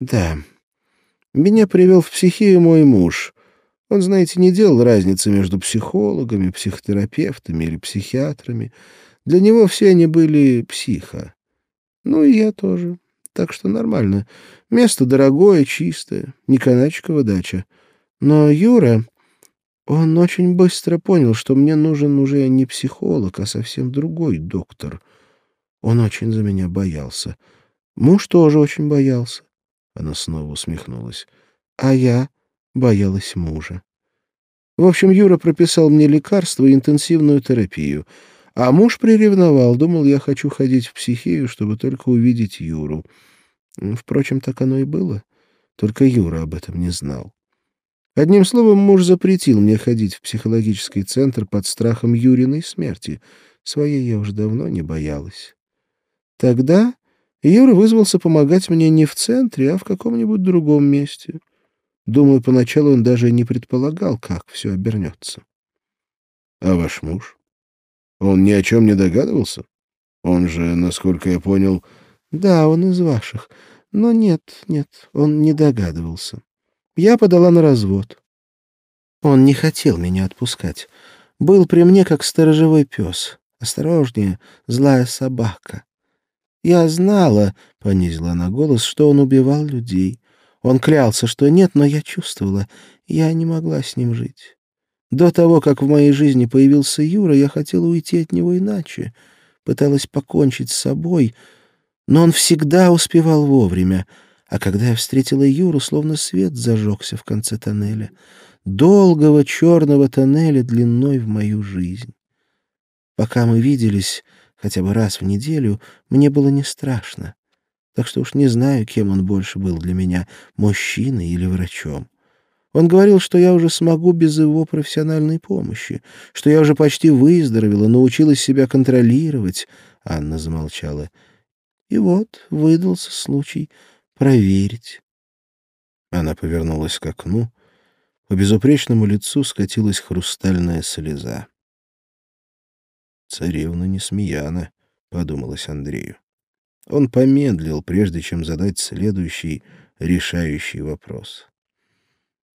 Да. Меня привел в психию мой муж. Он, знаете, не делал разницы между психологами, психотерапевтами или психиатрами. Для него все они были психо. Ну и я тоже. Так что нормально. Место дорогое, чистое. Не Каначкова дача. Но Юра... Он очень быстро понял, что мне нужен уже не психолог, а совсем другой доктор. Он очень за меня боялся. Муж тоже очень боялся. Она снова усмехнулась. А я боялась мужа. В общем, Юра прописал мне лекарства и интенсивную терапию. А муж приревновал, думал, я хочу ходить в психию, чтобы только увидеть Юру. Впрочем, так оно и было. Только Юра об этом не знал. Одним словом, муж запретил мне ходить в психологический центр под страхом Юриной смерти. Своей я уже давно не боялась. Тогда Юра вызвался помогать мне не в центре, а в каком-нибудь другом месте. Думаю, поначалу он даже не предполагал, как все обернется. — А ваш муж? Он ни о чем не догадывался? Он же, насколько я понял... — Да, он из ваших. Но нет, нет, он не догадывался. Я подала на развод. Он не хотел меня отпускать. Был при мне как сторожевой пес. Осторожнее, злая собака. Я знала, — понизила она голос, — что он убивал людей. Он клялся, что нет, но я чувствовала, я не могла с ним жить. До того, как в моей жизни появился Юра, я хотела уйти от него иначе. Пыталась покончить с собой, но он всегда успевал вовремя — а когда я встретила Юру, словно свет зажегся в конце тоннеля. Долгого черного тоннеля длиной в мою жизнь. Пока мы виделись хотя бы раз в неделю, мне было не страшно. Так что уж не знаю, кем он больше был для меня, мужчиной или врачом. Он говорил, что я уже смогу без его профессиональной помощи, что я уже почти выздоровела, научилась себя контролировать. Анна замолчала. И вот выдался случай — проверить. Она повернулась к окну. По безупречному лицу скатилась хрустальная слеза. «Царевна Несмеяна», — подумалось Андрею. Он помедлил, прежде чем задать следующий решающий вопрос.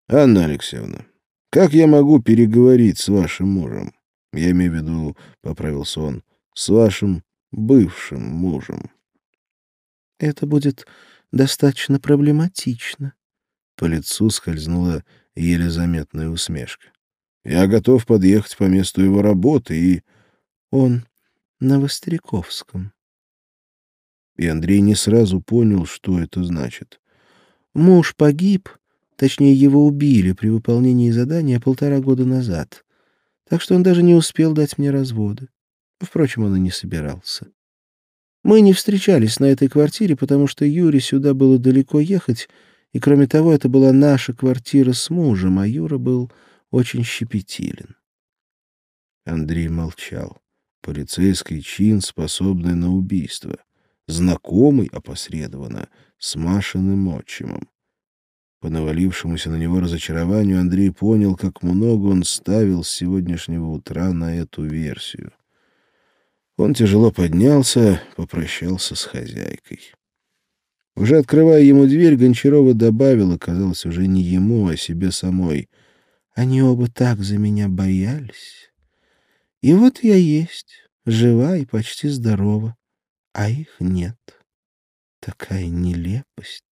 «Анна Алексеевна, как я могу переговорить с вашим мужем? Я имею в виду, — поправился он, — с вашим бывшим мужем». «Это будет достаточно проблематично. По лицу скользнула еле заметная усмешка. «Я готов подъехать по месту его работы и...» «Он на Востряковском». И Андрей не сразу понял, что это значит. Муж погиб, точнее, его убили при выполнении задания полтора года назад, так что он даже не успел дать мне разводы. Впрочем, он и не собирался. Мы не встречались на этой квартире, потому что Юре сюда было далеко ехать, и, кроме того, это была наша квартира с мужем, а Юра был очень щепетилен. Андрей молчал. Полицейский чин, способный на убийство. Знакомый, опосредованно, с Машиным отчимом. По навалившемуся на него разочарованию Андрей понял, как много он ставил с сегодняшнего утра на эту версию. Он тяжело поднялся, попрощался с хозяйкой. Уже открывая ему дверь, Гончарова добавила, казалось, уже не ему, а себе самой. Они оба так за меня боялись. И вот я есть, жива и почти здорова, а их нет. Такая нелепость.